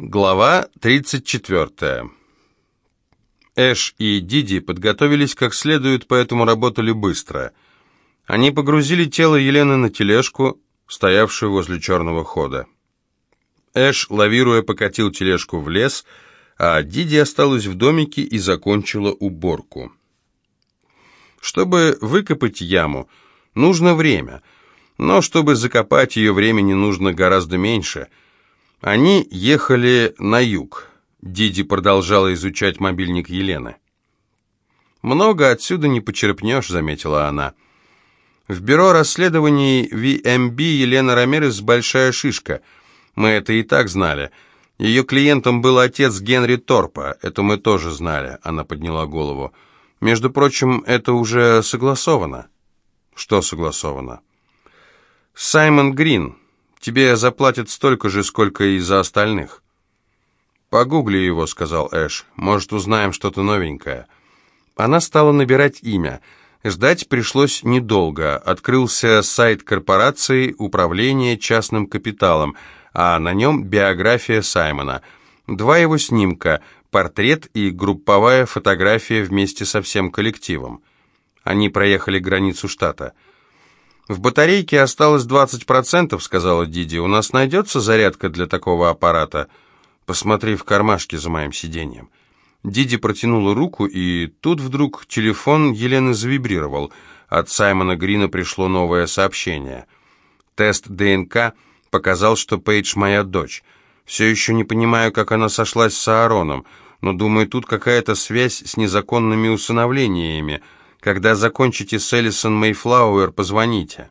Глава 34. Эш и Диди подготовились как следует, поэтому работали быстро. Они погрузили тело Елены на тележку, стоявшую возле черного хода. Эш, лавируя, покатил тележку в лес, а Диди осталась в домике и закончила уборку. Чтобы выкопать яму, нужно время, но чтобы закопать ее времени нужно гораздо меньше – они ехали на юг. Диди продолжала изучать мобильник Елены. «Много отсюда не почерпнешь», — заметила она. «В бюро расследований VMB Елена Рамирес большая шишка. Мы это и так знали. Ее клиентом был отец Генри Торпа. Это мы тоже знали», — она подняла голову. «Между прочим, это уже согласовано». «Что согласовано?» «Саймон Грин. Тебе заплатят столько же, сколько и за остальных». «Погугли его», — сказал Эш. «Может, узнаем что-то новенькое». Она стала набирать имя. Ждать пришлось недолго. Открылся сайт корпорации управления частным капиталом, а на нем биография Саймона. Два его снимка, портрет и групповая фотография вместе со всем коллективом. Они проехали границу штата. «В батарейке осталось 20%, — сказала Диди. «У нас найдется зарядка для такого аппарата?» «Посмотри в кармашке за моим сиденьем». Диди протянула руку, и тут вдруг телефон Елены завибрировал. От Саймона Грина пришло новое сообщение. Тест ДНК показал, что Пейдж моя дочь. Все еще не понимаю, как она сошлась с Аароном, но думаю, тут какая-то связь с незаконными усыновлениями — когда закончите с Элисон Мейфлауэр, позвоните».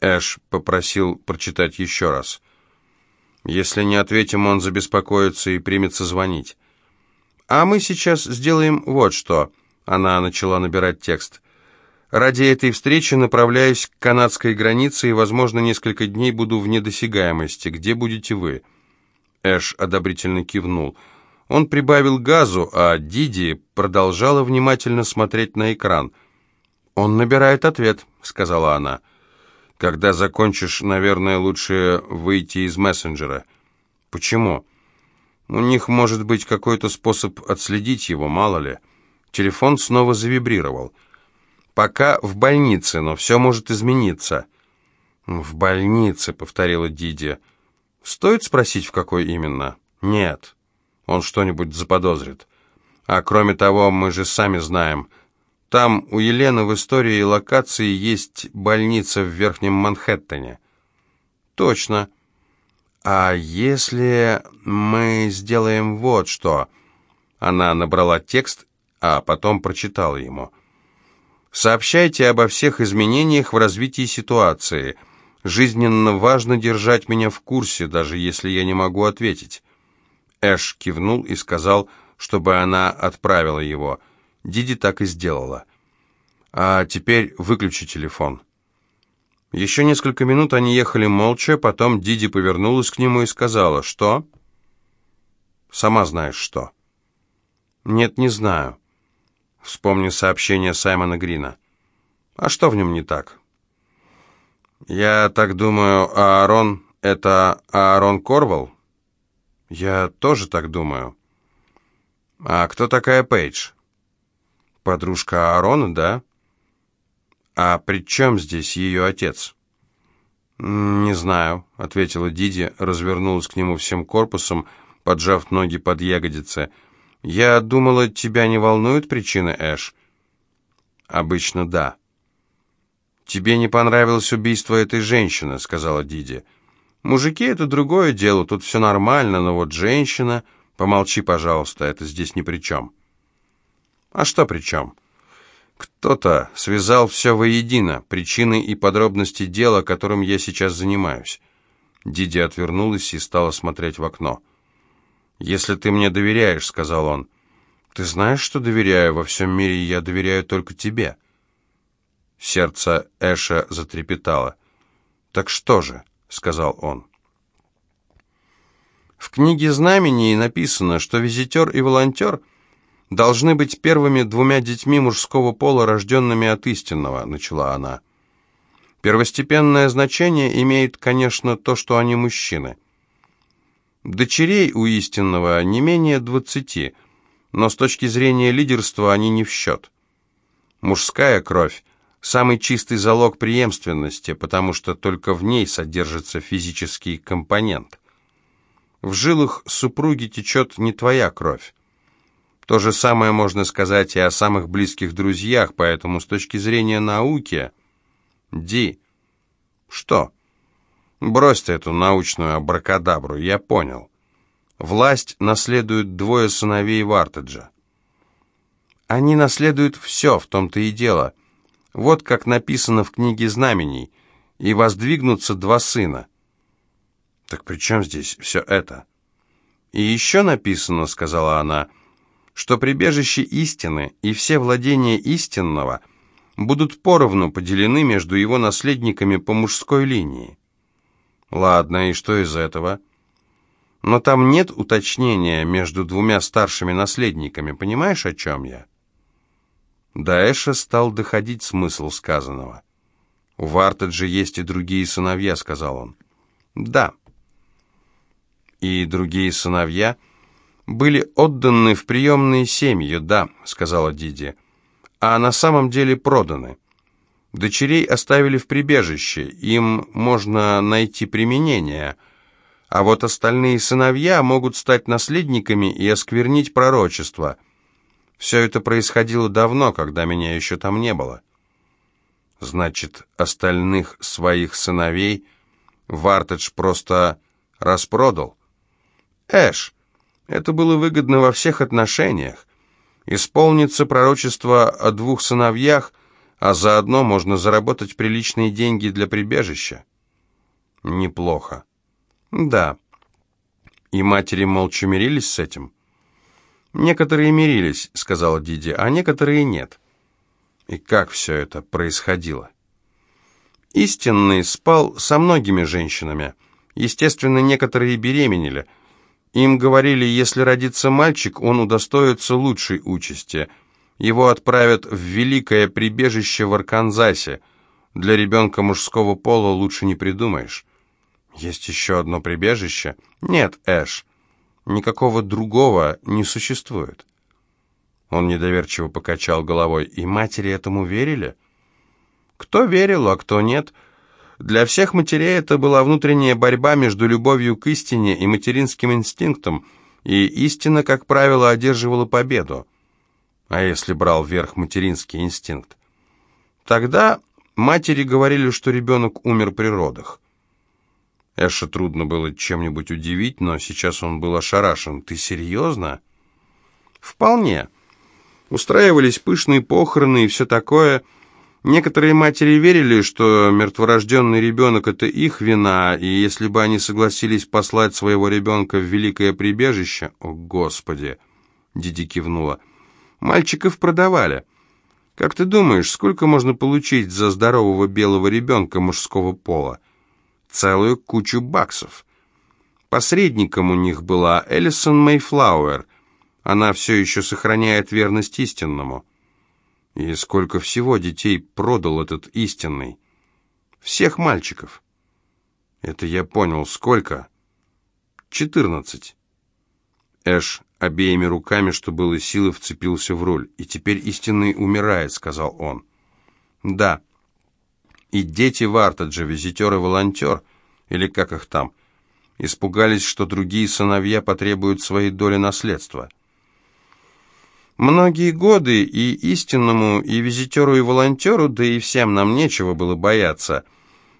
Эш попросил прочитать еще раз. Если не ответим, он забеспокоится и примется звонить. «А мы сейчас сделаем вот что», — она начала набирать текст. «Ради этой встречи направляюсь к канадской границе и, возможно, несколько дней буду в недосягаемости. Где будете вы?» Эш одобрительно кивнул. Он прибавил газу, а Диди продолжала внимательно смотреть на экран. «Он набирает ответ», — сказала она. «Когда закончишь, наверное, лучше выйти из мессенджера». «Почему?» «У них может быть какой-то способ отследить его, мало ли». Телефон снова завибрировал. «Пока в больнице, но все может измениться». «В больнице», — повторила Диди. «Стоит спросить, в какой именно?» «Нет» он что-нибудь заподозрит. А кроме того, мы же сами знаем, там у Елены в истории локации есть больница в Верхнем Манхэттене. Точно. А если мы сделаем вот что? Она набрала текст, а потом прочитала ему. Сообщайте обо всех изменениях в развитии ситуации. Жизненно важно держать меня в курсе, даже если я не могу ответить. Эш кивнул и сказал, чтобы она отправила его. Диди так и сделала. «А теперь выключи телефон». Еще несколько минут они ехали молча, потом Диди повернулась к нему и сказала, «Что?» «Сама знаешь, что». «Нет, не знаю». Вспомни сообщение Саймона Грина. «А что в нем не так?» «Я так думаю, Аарон — это Аарон Корвал?» «Я тоже так думаю». «А кто такая Пейдж?» «Подружка Аарона, да?» «А при чем здесь ее отец?» «Не знаю», — ответила Диди, развернулась к нему всем корпусом, поджав ноги под ягодицы. «Я думала, тебя не волнуют причины, Эш?» «Обычно да». «Тебе не понравилось убийство этой женщины», — сказала Диди. Мужики — это другое дело, тут все нормально, но вот женщина... Помолчи, пожалуйста, это здесь ни при чем. А что при чем? Кто-то связал все воедино, причины и подробности дела, которым я сейчас занимаюсь. Диди отвернулась и стала смотреть в окно. «Если ты мне доверяешь», — сказал он. «Ты знаешь, что доверяю? Во всем мире я доверяю только тебе». Сердце Эша затрепетало. «Так что же?» Сказал он. В книге знамений написано, что визитер и волонтер должны быть первыми двумя детьми мужского пола, рожденными от истинного, начала она. Первостепенное значение имеет, конечно, то, что они мужчины. Дочерей у истинного не менее двадцати, но с точки зрения лидерства они не в счет. Мужская кровь – самый чистый залог преемственности, потому что только в ней содержится физический компонент. В жилах супруги течет не твоя кровь. То же самое можно сказать и о самых близких друзьях, поэтому с точки зрения науки... Ди, что? Брось ты эту научную абракадабру, я понял. Власть наследуют двое сыновей Вартеджа. Они наследуют все, в том-то и дело. Вот как написано в книге знамений. И воздвигнутся два сына. Так при чем здесь все это? И еще написано, сказала она, что прибежище истины и все владения истинного будут поровну поделены между его наследниками по мужской линии. Ладно, и что из этого? Но там нет уточнения между двумя старшими наследниками, понимаешь, о чем я? До Эша стал доходить смысл сказанного. «У Вартеджа есть и другие сыновья», — сказал он. «Да». «И другие сыновья были отданы в приемные семьи, да», — сказала Диди, «а на самом деле проданы. Дочерей оставили в прибежище, им можно найти применение, а вот остальные сыновья могут стать наследниками и осквернить пророчество». Все это происходило давно, когда меня еще там не было. Значит, остальных своих сыновей Вартедж просто распродал. Эш, это было выгодно во всех отношениях. Исполнится пророчество о двух сыновьях, а заодно можно заработать приличные деньги для прибежища. Неплохо. Да. И матери молча мирились с этим? «Некоторые мирились», — сказала Диди, — «а некоторые нет». И как все это происходило? Истинный спал со многими женщинами. Естественно, некоторые беременели. Им говорили, если родится мальчик, он удостоится лучшей участи. Его отправят в великое прибежище в Арканзасе. Для ребенка мужского пола лучше не придумаешь. Есть еще одно прибежище? Нет, Эш. Никакого другого не существует. Он недоверчиво покачал головой. И матери этому верили? Кто верил, а кто нет? Для всех матерей это была внутренняя борьба между любовью к истине и материнским инстинктом, и истина, как правило, одерживала победу. А если брал верх материнский инстинкт? Тогда матери говорили, что ребенок умер при родах. Эша трудно было чем-нибудь удивить, но сейчас он был ошарашен. «Ты серьезно?» «Вполне. Устраивались пышные похороны и все такое. Некоторые матери верили, что мертворожденный ребенок — это их вина, и если бы они согласились послать своего ребенка в великое прибежище...» «О, Господи!» — Диди кивнула. «Мальчиков продавали. Как ты думаешь, сколько можно получить за здорового белого ребенка мужского пола?» Целую кучу баксов. Посредником у них была Элисон Мейфлауэр. Она все еще сохраняет верность истинному. И сколько всего детей продал этот истинный? Всех мальчиков. Это я понял. Сколько? Четырнадцать. Эш обеими руками, что было силы, вцепился в руль. «И теперь истинный умирает», — сказал он. «Да». И дети Вартаджа, визитер и волонтер, или как их там, испугались, что другие сыновья потребуют своей доли наследства. Многие годы и истинному, и визитеру, и волонтеру, да и всем нам нечего было бояться.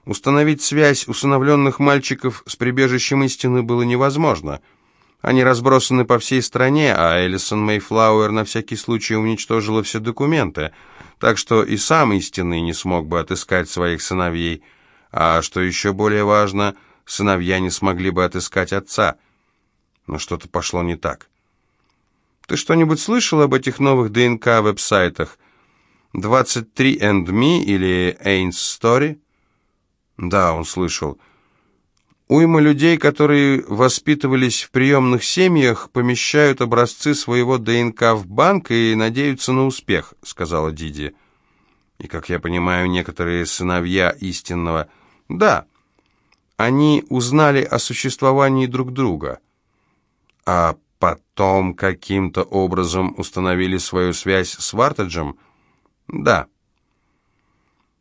Установить связь усыновленных мальчиков с прибежищем истины было невозможно. Они разбросаны по всей стране, а Элисон Мейфлауэр на всякий случай уничтожила все документы — так что и сам истинный не смог бы отыскать своих сыновей, а, что еще более важно, сыновья не смогли бы отыскать отца. Но что-то пошло не так. Ты что-нибудь слышал об этих новых ДНК-веб-сайтах? 23andMe или Ain's Story? Да, он слышал. Уйма людей, которые воспитывались в приемных семьях, помещают образцы своего ДНК в банк и надеются на успех, сказала Диди. И, как я понимаю, некоторые сыновья истинного... Да, они узнали о существовании друг друга. А потом каким-то образом установили свою связь с Вартаджем? Да.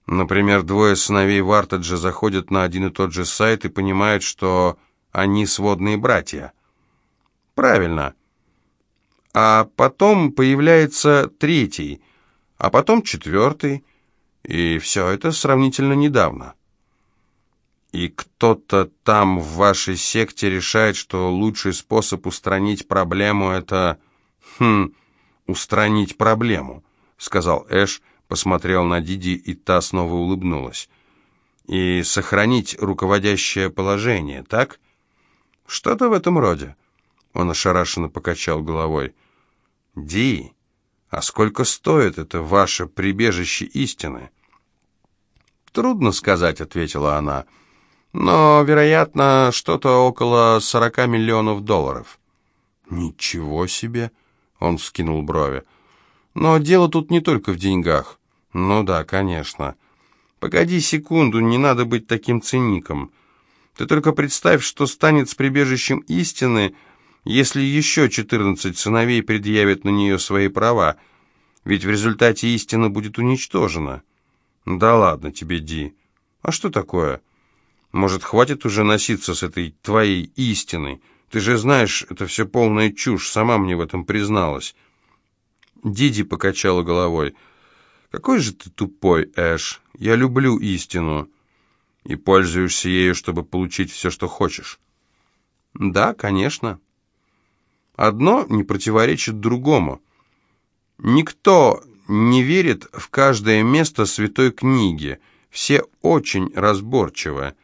Например, двое сыновей Вартаджа заходят на один и тот же сайт и понимают, что они сводные братья. Правильно. А потом появляется третий, а потом четвертый, и все это сравнительно недавно. И кто-то там в вашей секте решает, что лучший способ устранить проблему — это... Хм, устранить проблему, — сказал Эш, посмотрел на Диди, и та снова улыбнулась. И сохранить руководящее положение, так? Что-то в этом роде. Он ошарашенно покачал головой. «Ди, а сколько стоит это ваше прибежище истины?» «Трудно сказать», — ответила она. «Но, вероятно, что-то около сорока миллионов долларов». «Ничего себе!» — он вскинул брови. «Но дело тут не только в деньгах». «Ну да, конечно». «Погоди секунду, не надо быть таким циником. Ты только представь, что станет с прибежищем истины, если еще четырнадцать сыновей предъявят на нее свои права, ведь в результате истина будет уничтожена». «Да ладно тебе, Ди. А что такое? Может, хватит уже носиться с этой твоей истиной? Ты же знаешь, это все полная чушь, сама мне в этом призналась». Диди покачала головой. «Какой же ты тупой, Эш. Я люблю истину. И пользуешься ею, чтобы получить все, что хочешь». «Да, конечно. Одно не противоречит другому. Никто не верит в каждое место святой книги. Все очень разборчивы.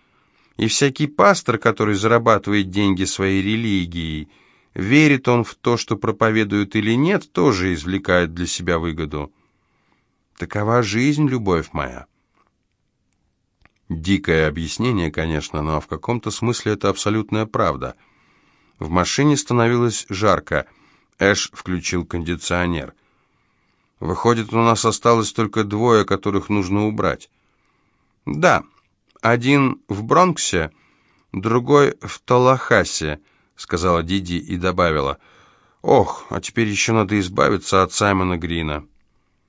И всякий пастор, который зарабатывает деньги своей религией, верит он в то, что проповедует или нет, тоже извлекает для себя выгоду. Такова жизнь, любовь моя. Дикое объяснение, конечно, но в каком-то смысле это абсолютная правда. В машине становилось жарко. Эш включил кондиционер. Выходит, у нас осталось только двое, которых нужно убрать. Да, один в Бронксе, другой в Талахасе, сказала Диди и добавила. Ох, а теперь еще надо избавиться от Саймона Грина.